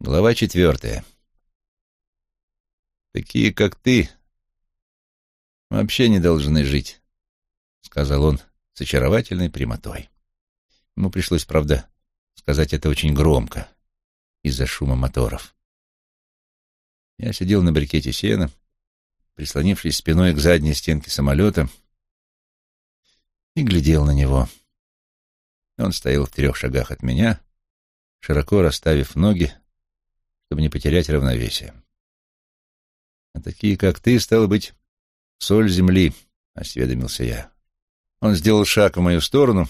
Глава четвертая. «Такие, как ты, вообще не должны жить», — сказал он с очаровательной прямотой. Ему пришлось, правда, сказать это очень громко, из-за шума моторов. Я сидел на брикете сена, прислонившись спиной к задней стенке самолета, и глядел на него. Он стоял в трех шагах от меня, широко расставив ноги, чтобы не потерять равновесие. «А такие, как ты, стало быть, соль земли», — осведомился я. Он сделал шаг в мою сторону,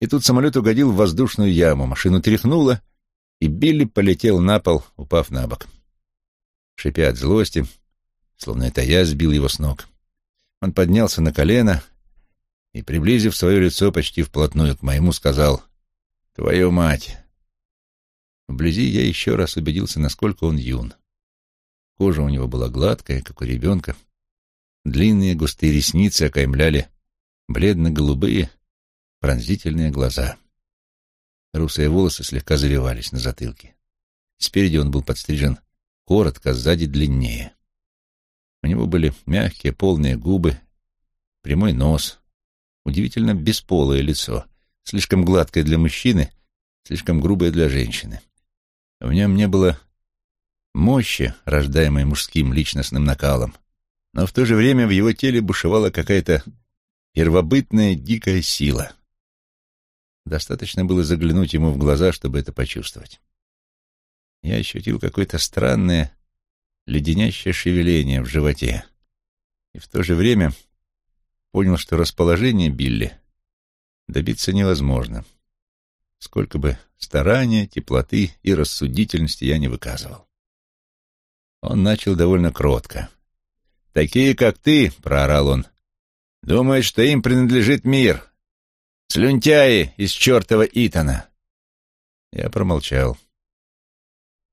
и тут самолет угодил в воздушную яму, машину тряхнуло, и Билли полетел на пол, упав на бок. Шипя от злости, словно это я сбил его с ног, он поднялся на колено и, приблизив свое лицо почти вплотную к моему, сказал «Твою мать!» Вблизи я еще раз убедился, насколько он юн. Кожа у него была гладкая, как у ребенка. Длинные густые ресницы окаймляли бледно-голубые пронзительные глаза. Русые волосы слегка завивались на затылке. Спереди он был подстрижен коротко, сзади длиннее. У него были мягкие, полные губы, прямой нос, удивительно бесполое лицо, слишком гладкое для мужчины, слишком грубое для женщины. В нем не было мощи, рождаемой мужским личностным накалом, но в то же время в его теле бушевала какая-то первобытная дикая сила. Достаточно было заглянуть ему в глаза, чтобы это почувствовать. Я ощутил какое-то странное, леденящее шевеление в животе, и в то же время понял, что расположение Билли добиться невозможно сколько бы старания, теплоты и рассудительности я не выказывал. Он начал довольно кротко. «Такие, как ты», — проорал он, — «думают, что им принадлежит мир. Слюнтяи из чертова Итана». Я промолчал.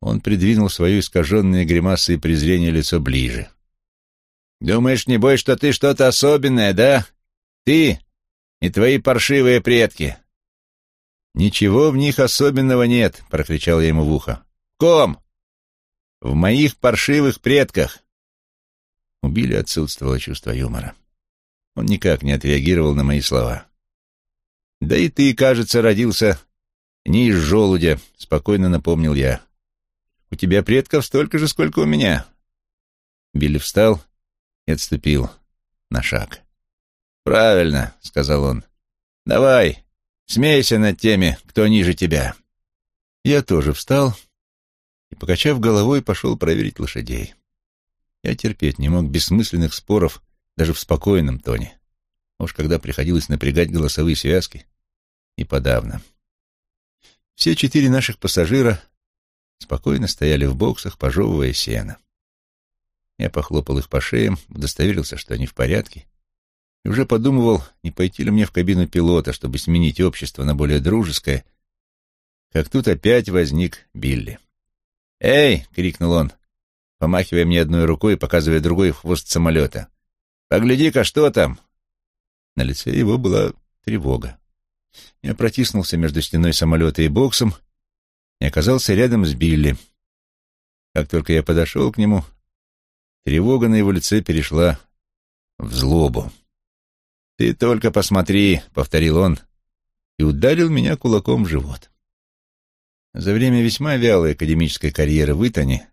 Он придвинул свое искаженное гримасой презрения лицо ближе. «Думаешь, небось, что ты что-то особенное, да? Ты и твои паршивые предки. «Ничего в них особенного нет», — прокричал я ему в ухо. «Ком! В моих паршивых предках!» У Билли отсутствовало чувство юмора. Он никак не отреагировал на мои слова. «Да и ты, кажется, родился не из желудя», — спокойно напомнил я. «У тебя предков столько же, сколько у меня». Билли встал и отступил на шаг. «Правильно», — сказал он. «Давай, Смейся над теми, кто ниже тебя. Я тоже встал и, покачав головой, пошел проверить лошадей. Я терпеть не мог бессмысленных споров даже в спокойном тоне. Уж когда приходилось напрягать голосовые связки, и подавно. Все четыре наших пассажира спокойно стояли в боксах, пожевывая сено. Я похлопал их по шеям, удостоверился, что они в порядке, и уже подумывал, не пойти ли мне в кабину пилота, чтобы сменить общество на более дружеское, как тут опять возник Билли. «Эй!» — крикнул он, помахивая мне одной рукой и показывая другой хвост самолета. «Погляди-ка, что там!» На лице его была тревога. Я протиснулся между стеной самолета и боксом и оказался рядом с Билли. Как только я подошел к нему, тревога на его лице перешла в злобу. «Ты только посмотри», — повторил он, и ударил меня кулаком в живот. За время весьма вялой академической карьеры в Итане,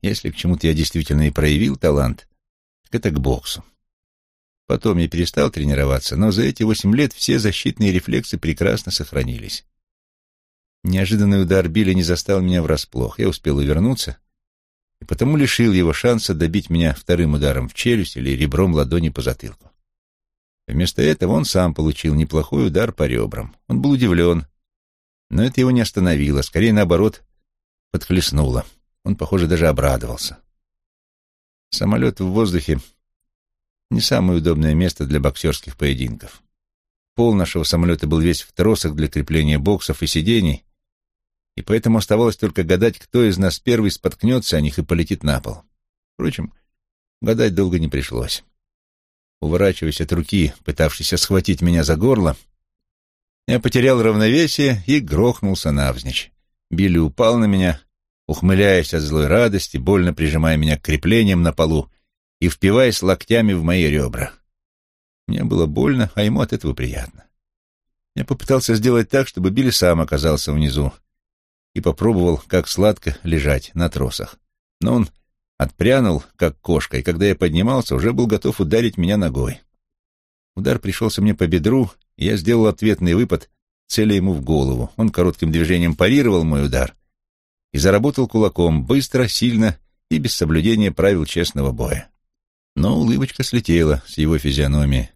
если к чему-то я действительно и проявил талант, так это к боксу. Потом я перестал тренироваться, но за эти восемь лет все защитные рефлексы прекрасно сохранились. Неожиданный удар Билли не застал меня врасплох. Я успел увернуться, и потому лишил его шанса добить меня вторым ударом в челюсть или ребром ладони по затылку. Вместо этого он сам получил неплохой удар по ребрам. Он был удивлен, но это его не остановило, скорее наоборот, подхлестнуло. Он, похоже, даже обрадовался. Самолет в воздухе — не самое удобное место для боксерских поединков. Пол нашего самолета был весь в тросах для крепления боксов и сидений, и поэтому оставалось только гадать, кто из нас первый споткнется о них и полетит на пол. Впрочем, гадать долго не пришлось уворачиваясь от руки, пытавшейся схватить меня за горло, я потерял равновесие и грохнулся навзничь. Билли упал на меня, ухмыляясь от злой радости, больно прижимая меня к креплениям на полу и впиваясь локтями в мои ребра. Мне было больно, а ему от этого приятно. Я попытался сделать так, чтобы Билли сам оказался внизу, и попробовал, как сладко лежать на тросах. Но он отпрянул, как кошка, и когда я поднимался, уже был готов ударить меня ногой. Удар пришелся мне по бедру, и я сделал ответный выпад, целя ему в голову. Он коротким движением парировал мой удар и заработал кулаком быстро, сильно и без соблюдения правил честного боя. Но улыбочка слетела с его физиономии,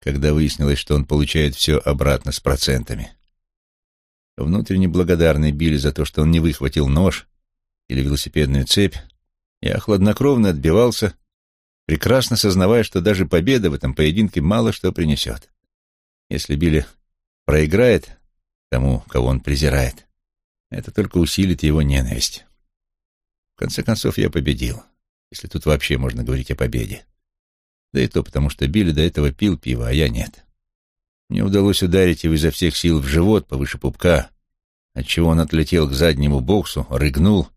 когда выяснилось, что он получает все обратно с процентами. Внутренне благодарный Билли за то, что он не выхватил нож или велосипедную цепь, я хладнокровно отбивался, прекрасно сознавая, что даже победа в этом поединке мало что принесет. Если Билли проиграет тому, кого он презирает, это только усилит его ненависть. В конце концов, я победил, если тут вообще можно говорить о победе. Да и то потому, что Билли до этого пил пиво, а я нет. Мне удалось ударить его изо всех сил в живот повыше пупка, отчего он отлетел к заднему боксу, рыгнул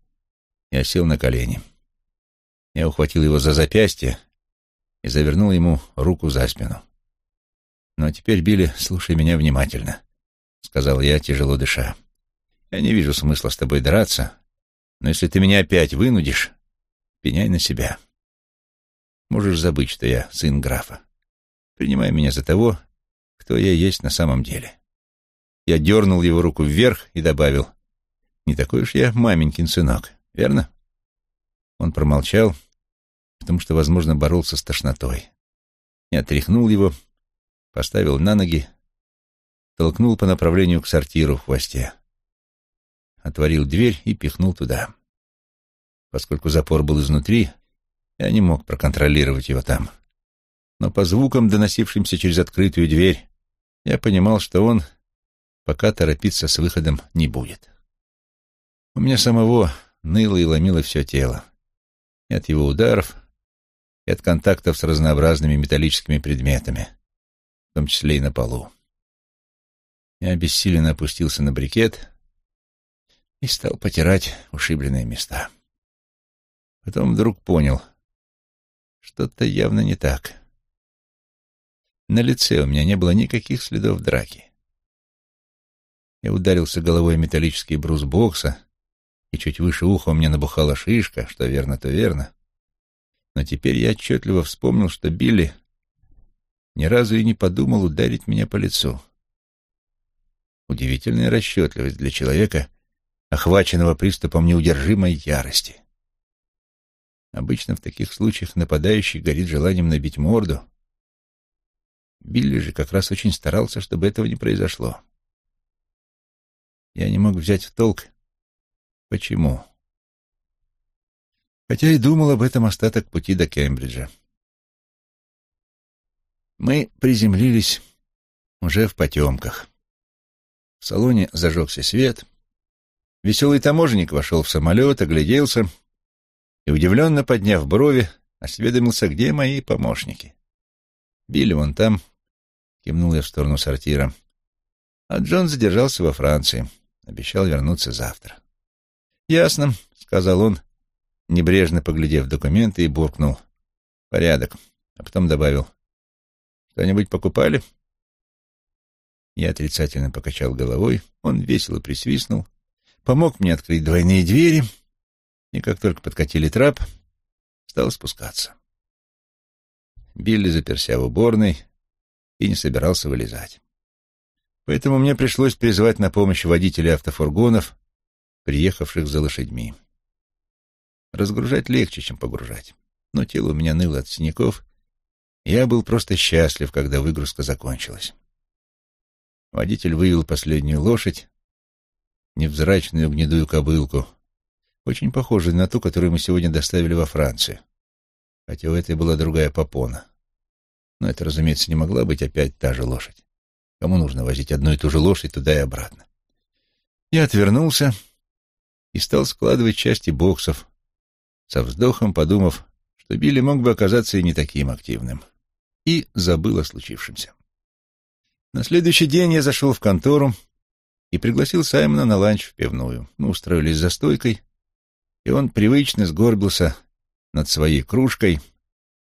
и осел на колени. Я ухватил его за запястье и завернул ему руку за спину. «Ну а теперь, Билли, слушай меня внимательно», — сказал я, тяжело дыша. «Я не вижу смысла с тобой драться, но если ты меня опять вынудишь, пеняй на себя. Можешь забыть, что я сын графа. Принимай меня за того, кто я есть на самом деле. Я дернул его руку вверх и добавил, «Не такой уж я маменькин сынок, верно?» Он промолчал, потому что, возможно, боролся с тошнотой. Я отряхнул его, поставил на ноги, толкнул по направлению к сортиру в хвосте. Отворил дверь и пихнул туда. Поскольку запор был изнутри, я не мог проконтролировать его там. Но по звукам, доносившимся через открытую дверь, я понимал, что он пока торопиться с выходом не будет. У меня самого ныло и ломило все тело. И от его ударов, и от контактов с разнообразными металлическими предметами, в том числе и на полу. Я обессиленно опустился на брикет и стал потирать ушибленные места. Потом вдруг понял, что-то явно не так. На лице у меня не было никаких следов драки. Я ударился головой о металлический брус бокса, и чуть выше уха у меня набухала шишка, что верно, то верно. Но теперь я отчетливо вспомнил, что Билли ни разу и не подумал ударить меня по лицу. Удивительная расчетливость для человека, охваченного приступом неудержимой ярости. Обычно в таких случаях нападающий горит желанием набить морду. Билли же как раз очень старался, чтобы этого не произошло. Я не мог взять в толк, почему. Хотя и думал об этом остаток пути до Кембриджа. Мы приземлились уже в потемках. В салоне зажегся свет. Веселый таможенник вошел в самолет, огляделся и, удивленно подняв брови, осведомился, где мои помощники. Билли вон там, кивнул я в сторону сортира. А Джон задержался во Франции. Обещал вернуться завтра. «Ясно», — сказал он, небрежно поглядев документы и буркнул. «Порядок». А потом добавил. «Что-нибудь покупали?» Я отрицательно покачал головой. Он весело присвистнул, помог мне открыть двойные двери, и как только подкатили трап, стал спускаться. Билли заперся в уборной и не собирался вылезать. Поэтому мне пришлось призвать на помощь водителей автофургонов, приехавших за лошадьми. Разгружать легче, чем погружать, но тело у меня ныло от синяков, я был просто счастлив, когда выгрузка закончилась. Водитель вывел последнюю лошадь, невзрачную гнедую кобылку, очень похожую на ту, которую мы сегодня доставили во Францию, хотя у этой была другая попона. Но это, разумеется, не могла быть опять та же лошадь. Кому нужно возить одну и ту же лошадь туда и обратно? Я отвернулся и стал складывать части боксов, со вздохом подумав, что Билли мог бы оказаться и не таким активным, и забыл о случившемся. На следующий день я зашел в контору и пригласил Саймона на ланч в пивную. Мы устроились за стойкой, и он привычно сгорбился над своей кружкой,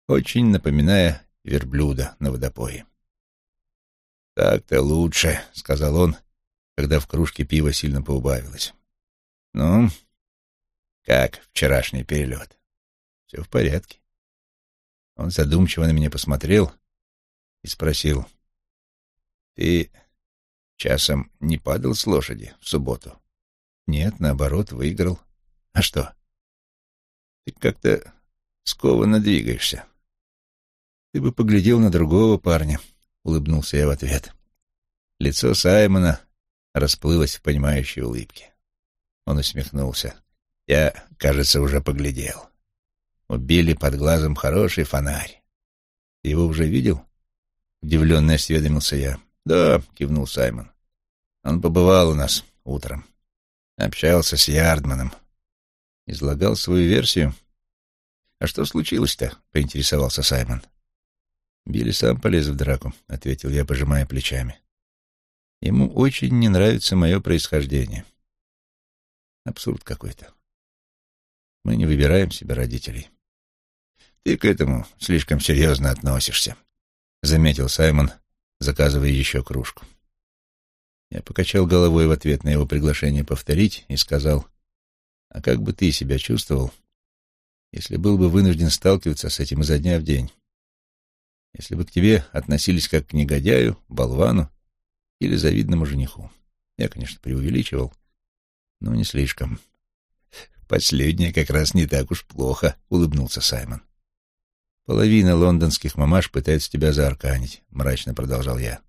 очень напоминая верблюда на водопое. «Так-то лучше», — сказал он, когда в кружке пива сильно поубавилось. «Ну, как вчерашний перелет?» «Все в порядке». Он задумчиво на меня посмотрел и спросил, «Ты часом не падал с лошади в субботу?» «Нет, наоборот, выиграл. А что?» «Ты как-то скованно двигаешься». «Ты бы поглядел на другого парня», — улыбнулся я в ответ. Лицо Саймона расплылось в понимающей улыбке. Он усмехнулся. «Я, кажется, уже поглядел. Убили под глазом хороший фонарь. Его уже видел?» Удивленно осведомился я. «Да», — кивнул Саймон. «Он побывал у нас утром. Общался с Ярдманом. Излагал свою версию. А что случилось-то?» — поинтересовался Саймон. «Билли сам полез в драку», — ответил я, пожимая плечами. «Ему очень не нравится мое происхождение. Абсурд какой-то. Мы не выбираем себе родителей». «Ты к этому слишком серьезно относишься», — заметил Саймон, заказывая еще кружку. Я покачал головой в ответ на его приглашение повторить и сказал, «А как бы ты себя чувствовал, если был бы вынужден сталкиваться с этим изо дня в день?» если бы к тебе относились как к негодяю, болвану или завидному жениху. Я, конечно, преувеличивал, но не слишком. Последнее как раз не так уж плохо, — улыбнулся Саймон. Половина лондонских мамаш пытается тебя заарканить, — мрачно продолжал я.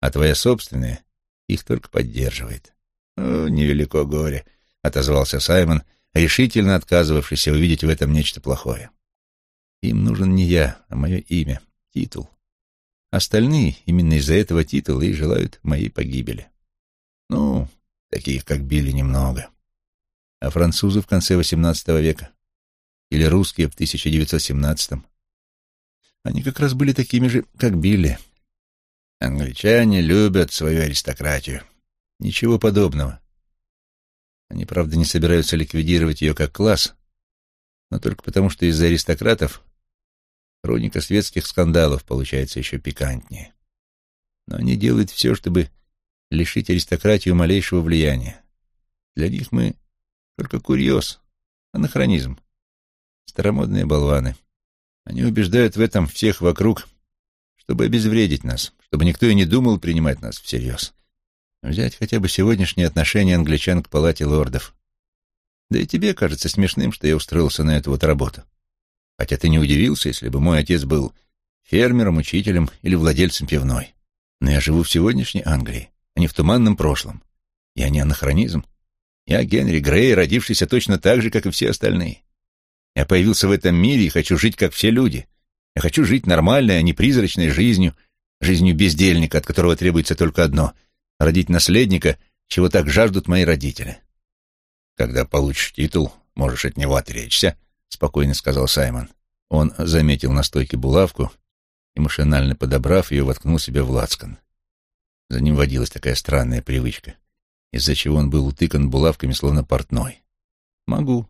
А твоя собственная их только поддерживает. О, невелико горе, — отозвался Саймон, решительно отказывавшийся увидеть в этом нечто плохое. Им нужен не я, а мое имя, титул. Остальные именно из-за этого титула и желают моей погибели. Ну, таких, как Билли, немного. А французы в конце XVIII века или русские в 1917-м, они как раз были такими же, как Билли. Англичане любят свою аристократию. Ничего подобного. Они, правда, не собираются ликвидировать ее как класс, но только потому, что из-за аристократов Хроника светских скандалов получается еще пикантнее. Но они делают все, чтобы лишить аристократию малейшего влияния. Для них мы только курьез, анахронизм, старомодные болваны. Они убеждают в этом всех вокруг, чтобы обезвредить нас, чтобы никто и не думал принимать нас всерьез. Взять хотя бы сегодняшнее отношение англичан к палате лордов. Да и тебе кажется смешным, что я устроился на эту вот работу. Хотя ты не удивился, если бы мой отец был фермером, учителем или владельцем пивной. Но я живу в сегодняшней Англии, а не в туманном прошлом. Я не анахронизм. Я Генри Грей, родившийся точно так же, как и все остальные. Я появился в этом мире и хочу жить, как все люди. Я хочу жить нормальной, а не призрачной жизнью, жизнью бездельника, от которого требуется только одно — родить наследника, чего так жаждут мои родители. Когда получишь титул, можешь от него отречься, — спокойно сказал Саймон. Он заметил на стойке булавку и, машинально подобрав ее, воткнул себе в лацкан. За ним водилась такая странная привычка, из-за чего он был утыкан булавками, словно портной. «Могу,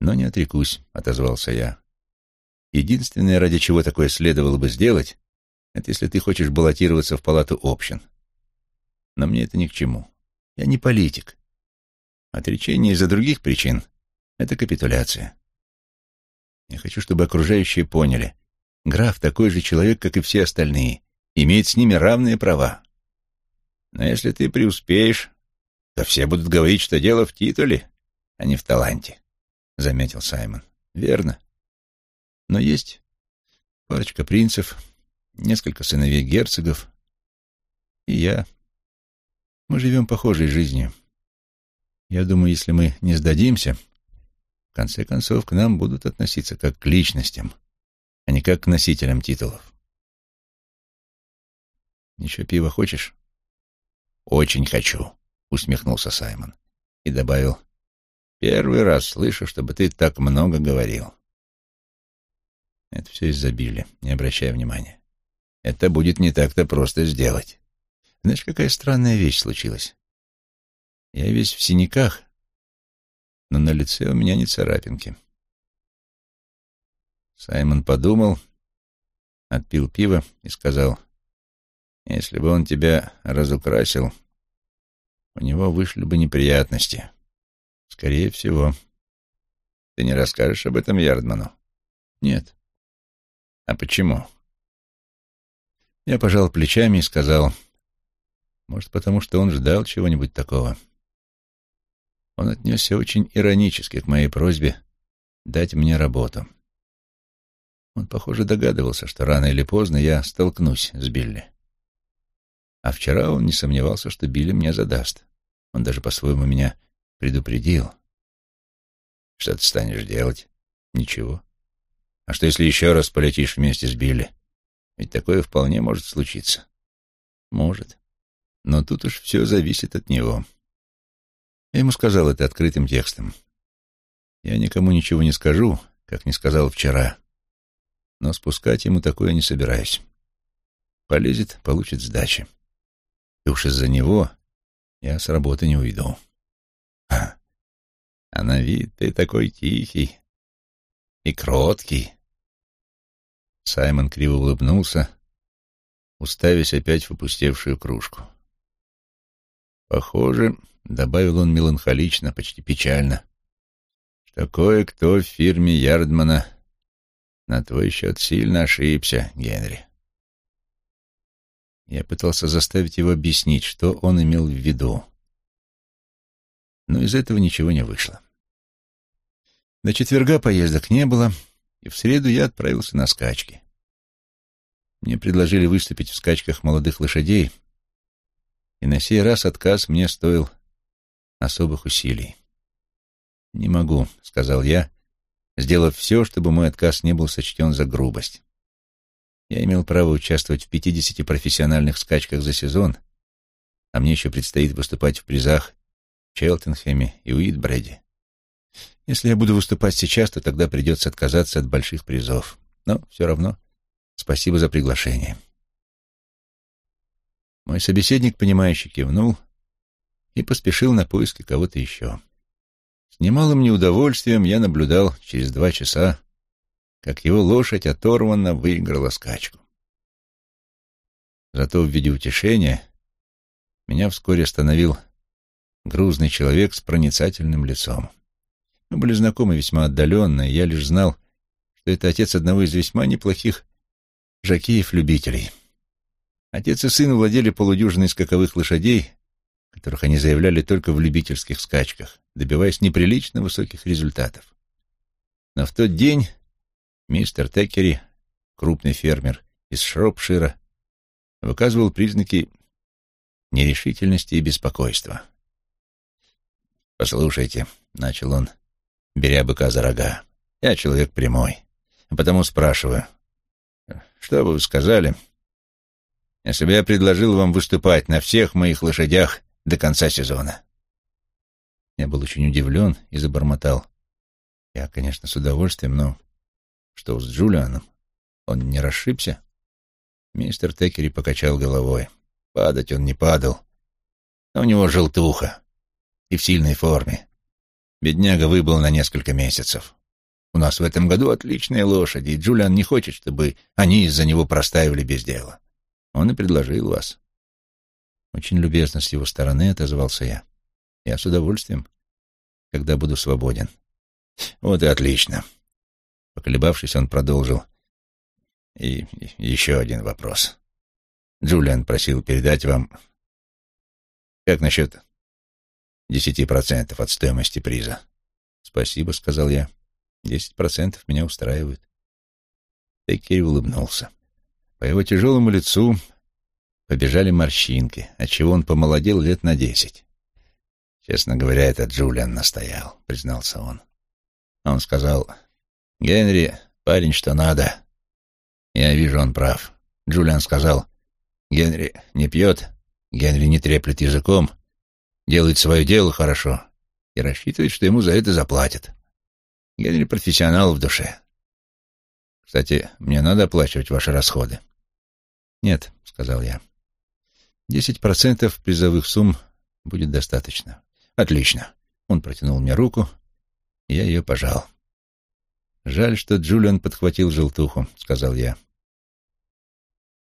но не отрекусь», — отозвался я. «Единственное, ради чего такое следовало бы сделать, это если ты хочешь баллотироваться в палату общин. Но мне это ни к чему. Я не политик. Отречение из-за других причин — это капитуляция. Я хочу, чтобы окружающие поняли. Граф такой же человек, как и все остальные, имеет с ними равные права. Но если ты преуспеешь, то все будут говорить, что дело в титуле, а не в таланте, — заметил Саймон. Верно. Но есть парочка принцев, несколько сыновей герцогов и я. Мы живем похожей жизнью. Я думаю, если мы не сдадимся, в конце концов, к нам будут относиться как к личностям, а не как к носителям титулов. «Еще пива хочешь?» «Очень хочу», — усмехнулся Саймон и добавил. «Первый раз слышу, чтобы ты так много говорил». Это все из-за Билли, не обращая внимания. Это будет не так-то просто сделать. Знаешь, какая странная вещь случилась? Я весь в синяках, но на лице у меня не царапинки. Саймон подумал, отпил пиво и сказал, «Если бы он тебя разукрасил, у него вышли бы неприятности. Скорее всего. Ты не расскажешь об этом Ярдману?» «Нет». «А почему?» Я пожал плечами и сказал, «Может, потому что он ждал чего-нибудь такого?» Он отнесся очень иронически к моей просьбе дать мне работу. Он, похоже, догадывался, что рано или поздно я столкнусь с Билли. А вчера он не сомневался, что Билли мне задаст. Он даже по-своему меня предупредил. Что ты станешь делать? Ничего. А что, если еще раз полетишь вместе с Билли? Ведь такое вполне может случиться. Может. Но тут уж все зависит от него. Я ему сказал это открытым текстом. Я никому ничего не скажу, как не сказал вчера. Но спускать ему такое не собираюсь. Полезет, получит сдачи. И уж из-за него я с работы не уйду. А на вид ты такой тихий и кроткий. Саймон криво улыбнулся, уставясь опять в опустевшую кружку. Похоже, — добавил он меланхолично, почти печально, — что кое-кто в фирме Ярдмана на твой счет сильно ошибся, Генри. Я пытался заставить его объяснить, что он имел в виду. Но из этого ничего не вышло. До четверга поездок не было, и в среду я отправился на скачки. Мне предложили выступить в скачках молодых лошадей, и на сей раз отказ мне стоил особых усилий. «Не могу», — сказал я, сделав все, чтобы мой отказ не был сочтен за грубость. Я имел право участвовать в 50 профессиональных скачках за сезон, а мне еще предстоит выступать в призах в Челтенхэме и Уитбреде. Если я буду выступать сейчас, то тогда придется отказаться от больших призов. Но все равно спасибо за приглашение. Мой собеседник, понимающий, кивнул и поспешил на поиски кого-то еще. С немалым неудовольствием я наблюдал через два часа, как его лошадь оторванно выиграла скачку. Зато в виде утешения меня вскоре остановил грузный человек с проницательным лицом. Мы были знакомы весьма отдаленно, и я лишь знал, что это отец одного из весьма неплохих жакеев-любителей. Отец и сын владели полудюжиной скаковых лошадей, которых они заявляли только в любительских скачках, добиваясь неприлично высоких результатов. Но в тот день мистер Теккери, крупный фермер из Шропшира, выказывал признаки нерешительности и беспокойства. «Послушайте», — начал он, беря быка за рога, — «я человек прямой, а потому спрашиваю, что бы вы сказали, если бы я предложил вам выступать на всех моих лошадях до конца сезона?» Я был очень удивлен и забормотал. Я, конечно, с удовольствием, но что с Джулианом? Он не расшибся? Мистер Текери покачал головой. Падать он не падал. Но у него желтуха. И в сильной форме. Бедняга выбыл на несколько месяцев. У нас в этом году отличные лошади, и Джулиан не хочет, чтобы они из-за него простаивали без дела. Он и предложил вас. Очень любезно с его стороны отозвался я. Я с удовольствием, когда буду свободен. Вот и отлично. Поколебавшись, он продолжил. И еще один вопрос. Джулиан просил передать вам... Как насчет десяти процентов от стоимости приза? Спасибо, сказал я. Десять процентов меня устраивает. Теккери улыбнулся. По его тяжелому лицу побежали морщинки, отчего он помолодел лет на десять. Честно говоря, это Джулиан настоял, признался он. Он сказал, «Генри, парень, что надо». Я вижу, он прав. Джулиан сказал, «Генри не пьет, Генри не треплет языком, делает свое дело хорошо и рассчитывает, что ему за это заплатят. Генри профессионал в душе. Кстати, мне надо оплачивать ваши расходы». «Нет», — сказал я. «Десять процентов призовых сумм будет достаточно». «Отлично». Он протянул мне руку, Я ее пожал. «Жаль, что Джулиан подхватил желтуху», — сказал я.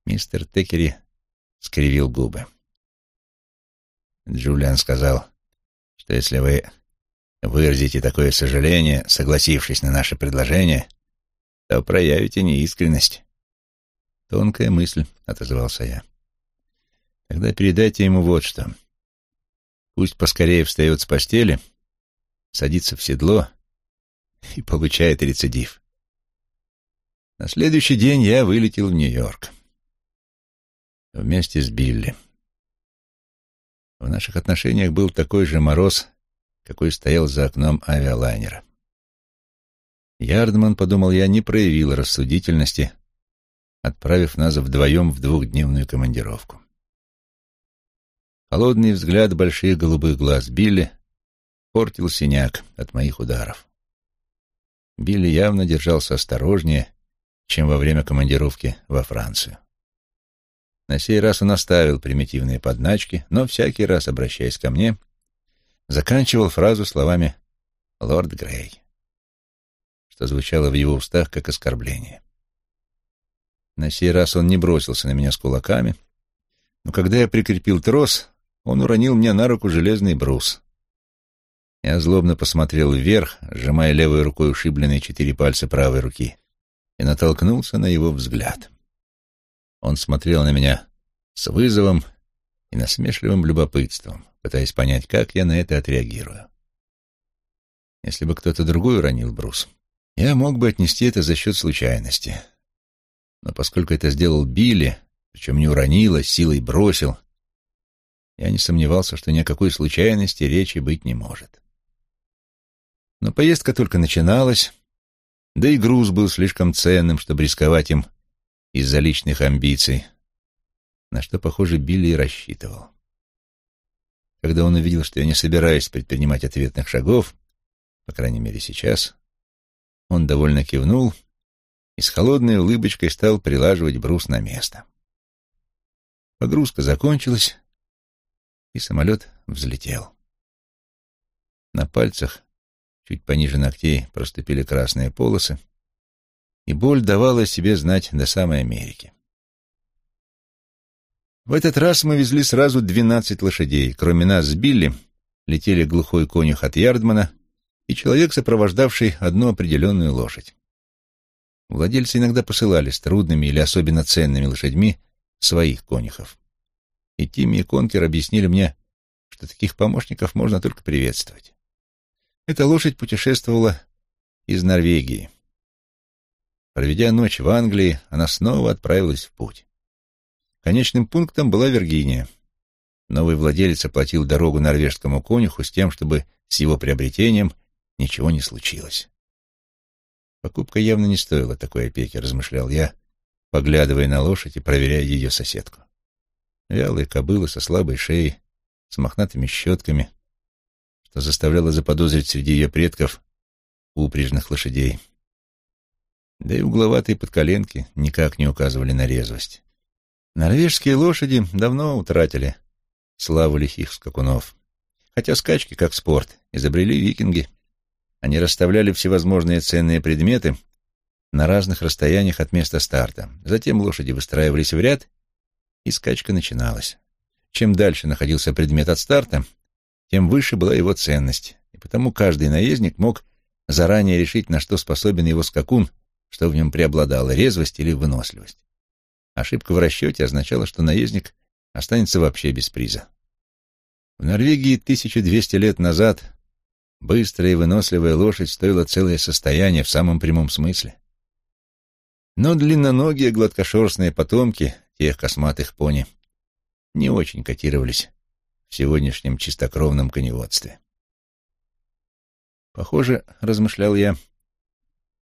Мистер Текери скривил губы. Джулиан сказал, что если вы выразите такое сожаление, согласившись на наше предложение, то проявите неискренность. Тонкая мысль, — отозвался я. Тогда передайте ему вот что. Пусть поскорее встает с постели, садится в седло и получает рецидив. На следующий день я вылетел в Нью-Йорк. Вместе с Билли. В наших отношениях был такой же мороз, какой стоял за окном авиалайнера. Ярдман, подумал я, не проявил рассудительности, отправив нас вдвоем в двухдневную командировку. Холодный взгляд больших голубых глаз Билли портил синяк от моих ударов. Билли явно держался осторожнее, чем во время командировки во Францию. На сей раз он оставил примитивные подначки, но всякий раз, обращаясь ко мне, заканчивал фразу словами «Лорд Грей», что звучало в его устах как оскорбление. На сей раз он не бросился на меня с кулаками, но когда я прикрепил трос, он уронил мне на руку железный брус. Я злобно посмотрел вверх, сжимая левой рукой ушибленные четыре пальца правой руки, и натолкнулся на его взгляд. Он смотрел на меня с вызовом и насмешливым любопытством, пытаясь понять, как я на это отреагирую. Если бы кто-то другой уронил брус, я мог бы отнести это за счет случайности. Но поскольку это сделал Билли, причем не уронил, а силой бросил, я не сомневался, что ни о какой случайности речи быть не может. Но поездка только начиналась, да и груз был слишком ценным, чтобы рисковать им из-за личных амбиций, на что, похоже, Билли и рассчитывал. Когда он увидел, что я не собираюсь предпринимать ответных шагов, по крайней мере сейчас, он довольно кивнул и с холодной улыбочкой стал прилаживать брус на место. Погрузка закончилась, и самолет взлетел. На пальцах Чуть пониже ногтей проступили красные полосы, и боль давала себе знать до самой Америки. В этот раз мы везли сразу двенадцать лошадей. Кроме нас с Билли летели глухой конюх от Ярдмана и человек, сопровождавший одну определенную лошадь. Владельцы иногда посылали с трудными или особенно ценными лошадьми своих конюхов. И Тимми и Конкер объяснили мне, что таких помощников можно только приветствовать. Эта лошадь путешествовала из Норвегии. Проведя ночь в Англии, она снова отправилась в путь. Конечным пунктом была Виргиния. Новый владелец оплатил дорогу норвежскому конюху с тем, чтобы с его приобретением ничего не случилось. Покупка явно не стоила такой опеки, размышлял я, поглядывая на лошадь и проверяя ее соседку. Вялые кобылы со слабой шеей, с мохнатыми щетками, что заставляло заподозрить среди ее предков упряжных лошадей. Да и угловатые подколенки никак не указывали на резвость. Норвежские лошади давно утратили славу лихих скакунов. Хотя скачки, как спорт, изобрели викинги. Они расставляли всевозможные ценные предметы на разных расстояниях от места старта. Затем лошади выстраивались в ряд, и скачка начиналась. Чем дальше находился предмет от старта, тем выше была его ценность, и потому каждый наездник мог заранее решить, на что способен его скакун, что в нем преобладало, резвость или выносливость. Ошибка в расчете означала, что наездник останется вообще без приза. В Норвегии 1200 лет назад быстрая и выносливая лошадь стоила целое состояние в самом прямом смысле. Но длинноногие гладкошерстные потомки тех косматых пони не очень котировались в сегодняшнем чистокровном коневодстве. Похоже, размышлял я,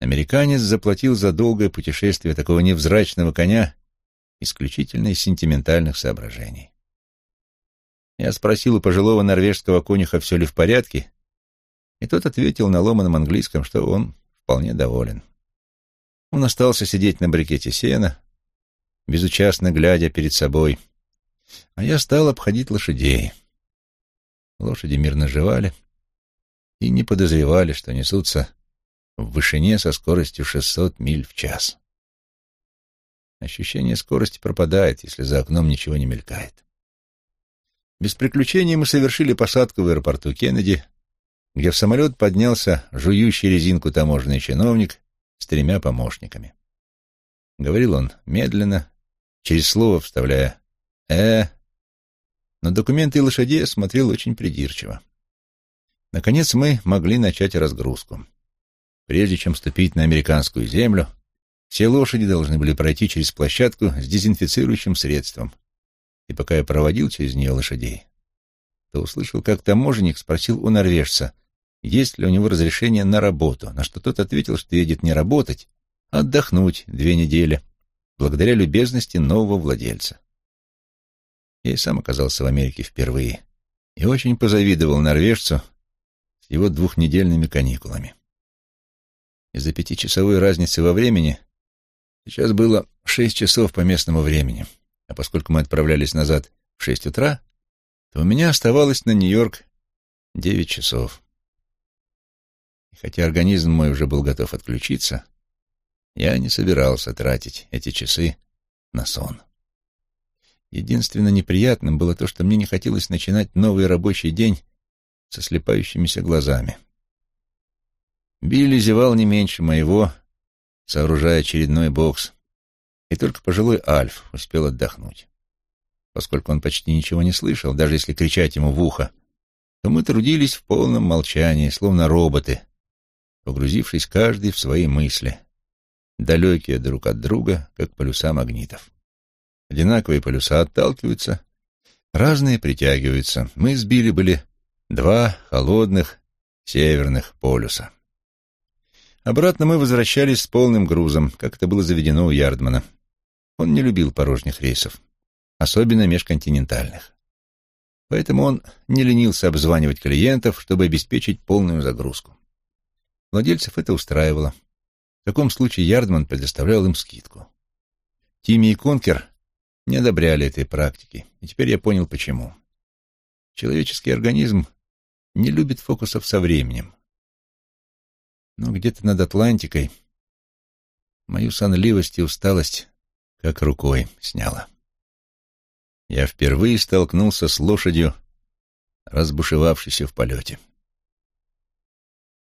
американец заплатил за долгое путешествие такого невзрачного коня исключительно из сентиментальных соображений. Я спросил у пожилого норвежского конюха, все ли в порядке, и тот ответил на ломаном английском, что он вполне доволен. Он остался сидеть на брикете сена, безучастно глядя перед собой, а я стал обходить лошадей. Лошади мирно жевали, и не подозревали, что несутся в вышине со скоростью 600 миль в час. Ощущение скорости пропадает, если за окном ничего не мелькает. Без приключений мы совершили посадку в аэропорту Кеннеди, где в самолет поднялся жующий резинку таможенный чиновник с тремя помощниками. Говорил он медленно, через слово вставляя «э», но документы лошадей смотрел очень придирчиво. Наконец мы могли начать разгрузку. Прежде чем ступить на американскую землю, все лошади должны были пройти через площадку с дезинфицирующим средством. И пока я проводил через нее лошадей, то услышал, как таможенник спросил у норвежца, есть ли у него разрешение на работу, на что тот ответил, что едет не работать, а отдохнуть две недели, благодаря любезности нового владельца. Я и сам оказался в Америке впервые и очень позавидовал норвежцу с его двухнедельными каникулами. Из-за пятичасовой разницы во времени сейчас было шесть часов по местному времени, а поскольку мы отправлялись назад в шесть утра, то у меня оставалось на Нью-Йорк девять часов. И хотя организм мой уже был готов отключиться, я не собирался тратить эти часы на сон. Единственно неприятным было то, что мне не хотелось начинать новый рабочий день со слепающимися глазами. Билли зевал не меньше моего, сооружая очередной бокс, и только пожилой Альф успел отдохнуть. Поскольку он почти ничего не слышал, даже если кричать ему в ухо, то мы трудились в полном молчании, словно роботы, погрузившись каждый в свои мысли, далекие друг от друга, как полюса магнитов. Одинаковые полюса отталкиваются, разные притягиваются. Мы с Билли были два холодных северных полюса. Обратно мы возвращались с полным грузом, как это было заведено у Ярдмана. Он не любил порожних рейсов, особенно межконтинентальных. Поэтому он не ленился обзванивать клиентов, чтобы обеспечить полную загрузку. Владельцев это устраивало. В таком случае Ярдман предоставлял им скидку. Тимми и Конкер не одобряли этой практики, и теперь я понял, почему. Человеческий организм не любит фокусов со временем. Но где-то над Атлантикой мою сонливость и усталость как рукой сняла. Я впервые столкнулся с лошадью, разбушевавшейся в полете.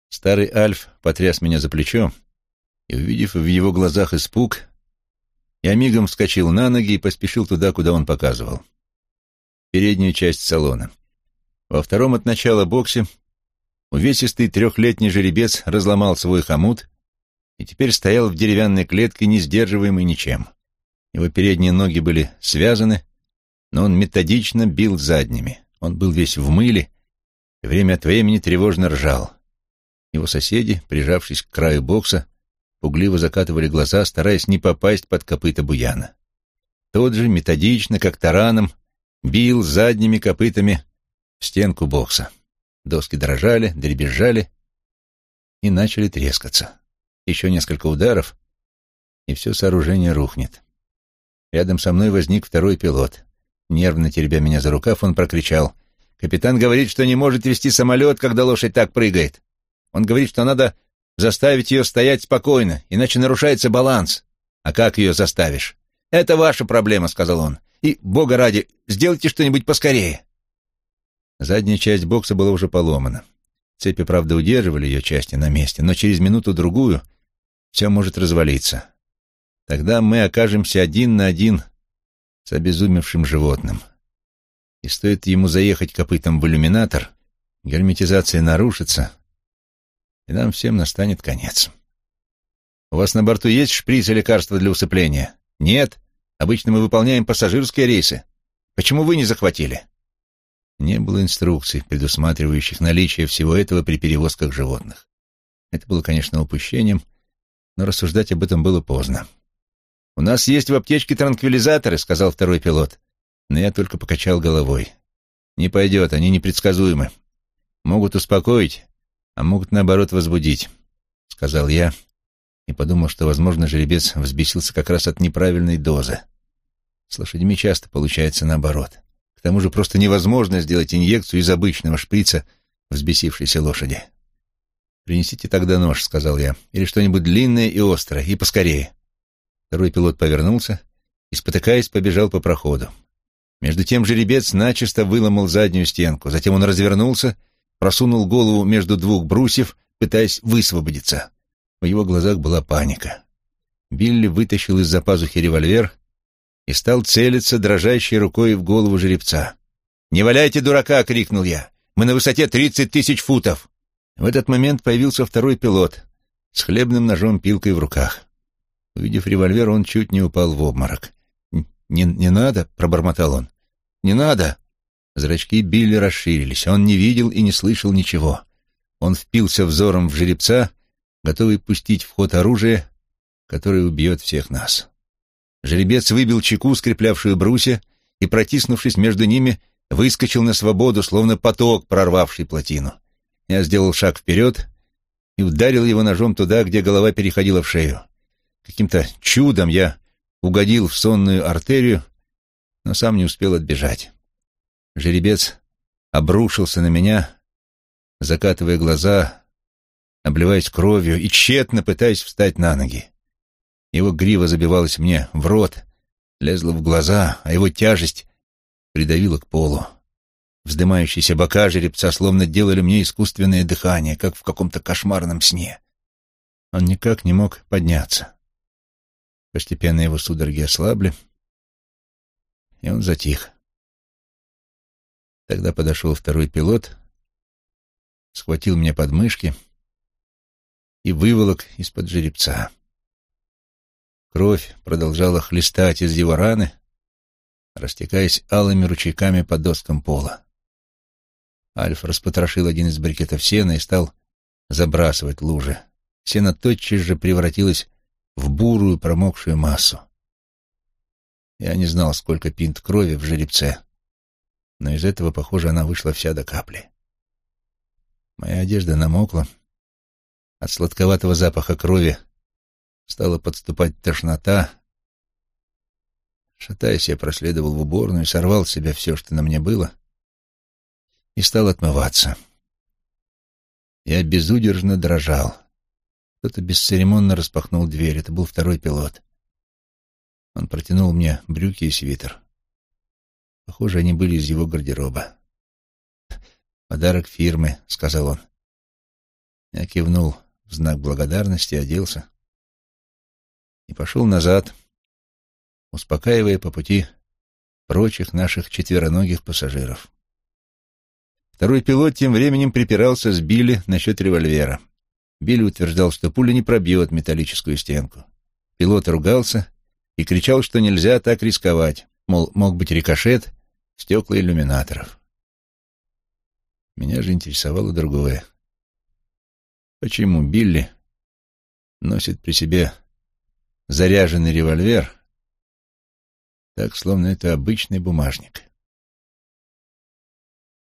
Старый Альф потряс меня за плечо, и, увидев в его глазах испуг, я мигом вскочил на ноги и поспешил туда, куда он показывал. Переднюю часть салона. Во втором от начала боксе увесистый трехлетний жеребец разломал свой хомут и теперь стоял в деревянной клетке, не сдерживаемый ничем. Его передние ноги были связаны, но он методично бил задними. Он был весь в мыле и время от времени тревожно ржал. Его соседи, прижавшись к краю бокса, пугливо закатывали глаза, стараясь не попасть под копыта буяна. Тот же методично, как тараном, бил задними копытами в стенку бокса. Доски дрожали, дребезжали и начали трескаться. Еще несколько ударов, и все сооружение рухнет. Рядом со мной возник второй пилот. Нервно теребя меня за рукав, он прокричал. «Капитан говорит, что не может вести самолет, когда лошадь так прыгает. Он говорит, что надо заставить ее стоять спокойно, иначе нарушается баланс. А как ее заставишь? Это ваша проблема, сказал он. И, бога ради, сделайте что-нибудь поскорее. Задняя часть бокса была уже поломана. Цепи, правда, удерживали ее части на месте, но через минуту-другую все может развалиться. Тогда мы окажемся один на один с обезумевшим животным. И стоит ему заехать копытом в иллюминатор, герметизация нарушится, и нам всем настанет конец. У вас на борту есть шприц и лекарства для усыпления? Нет. Обычно мы выполняем пассажирские рейсы. Почему вы не захватили? Не было инструкций, предусматривающих наличие всего этого при перевозках животных. Это было, конечно, упущением, но рассуждать об этом было поздно. «У нас есть в аптечке транквилизаторы», — сказал второй пилот. Но я только покачал головой. «Не пойдет, они непредсказуемы. Могут успокоить, а могут, наоборот, возбудить», — сказал я и подумал, что, возможно, жеребец взбесился как раз от неправильной дозы. С лошадьми часто получается наоборот. К тому же просто невозможно сделать инъекцию из обычного шприца взбесившейся лошади. «Принесите тогда нож», — сказал я, — «или что-нибудь длинное и острое, и поскорее». Второй пилот повернулся и, спотыкаясь, побежал по проходу. Между тем жеребец начисто выломал заднюю стенку, затем он развернулся, просунул голову между двух брусьев, пытаясь высвободиться. В его глазах была паника. Билли вытащил из-за пазухи револьвер и стал целиться дрожащей рукой в голову жеребца. «Не валяйте дурака!» — крикнул я. «Мы на высоте тридцать тысяч футов!» В этот момент появился второй пилот с хлебным ножом-пилкой в руках. Увидев револьвер, он чуть не упал в обморок. «Не, не надо», — пробормотал он. «Не надо». Зрачки Билли расширились. Он не видел и не слышал ничего. Он впился взором в жеребца, готовый пустить в ход оружие, которое убьет всех нас. Жеребец выбил чеку, скреплявшую брусья, и, протиснувшись между ними, выскочил на свободу, словно поток, прорвавший плотину. Я сделал шаг вперед и ударил его ножом туда, где голова переходила в шею. Каким-то чудом я угодил в сонную артерию, но сам не успел отбежать. Жеребец обрушился на меня, закатывая глаза, обливаясь кровью и тщетно пытаясь встать на ноги. Его грива забивалась мне в рот, лезла в глаза, а его тяжесть придавила к полу. Вздымающиеся бока жеребца словно делали мне искусственное дыхание, как в каком-то кошмарном сне. Он никак не мог подняться. Постепенно его судороги ослабли, и он затих. Тогда подошел второй пилот, схватил меня под мышки и выволок из-под жеребца. Кровь продолжала хлестать из его раны, растекаясь алыми ручейками по доскам пола. Альф распотрошил один из брикетов сена и стал забрасывать лужи. Сено тотчас же превратилось в бурую промокшую массу. Я не знал, сколько пинт крови в жеребце, но из этого, похоже, она вышла вся до капли. Моя одежда намокла. От сладковатого запаха крови стала подступать тошнота. Шатаясь, я проследовал в уборную, сорвал с себя все, что на мне было, и стал отмываться. Я безудержно дрожал. Кто-то бесцеремонно распахнул дверь. Это был второй пилот. Он протянул мне брюки и свитер. Похоже, они были из его гардероба. «Подарок фирмы», — сказал он. Я кивнул в знак благодарности, оделся и пошел назад, успокаивая по пути прочих наших четвероногих пассажиров. Второй пилот тем временем припирался с Билли насчет револьвера. Билли утверждал, что пуля не пробьет металлическую стенку. Пилот ругался и кричал, что нельзя так рисковать, мол, мог быть рикошет стекла иллюминаторов. Меня же интересовало другое. Почему Билли носит при себе заряженный револьвер, так, словно это обычный бумажник?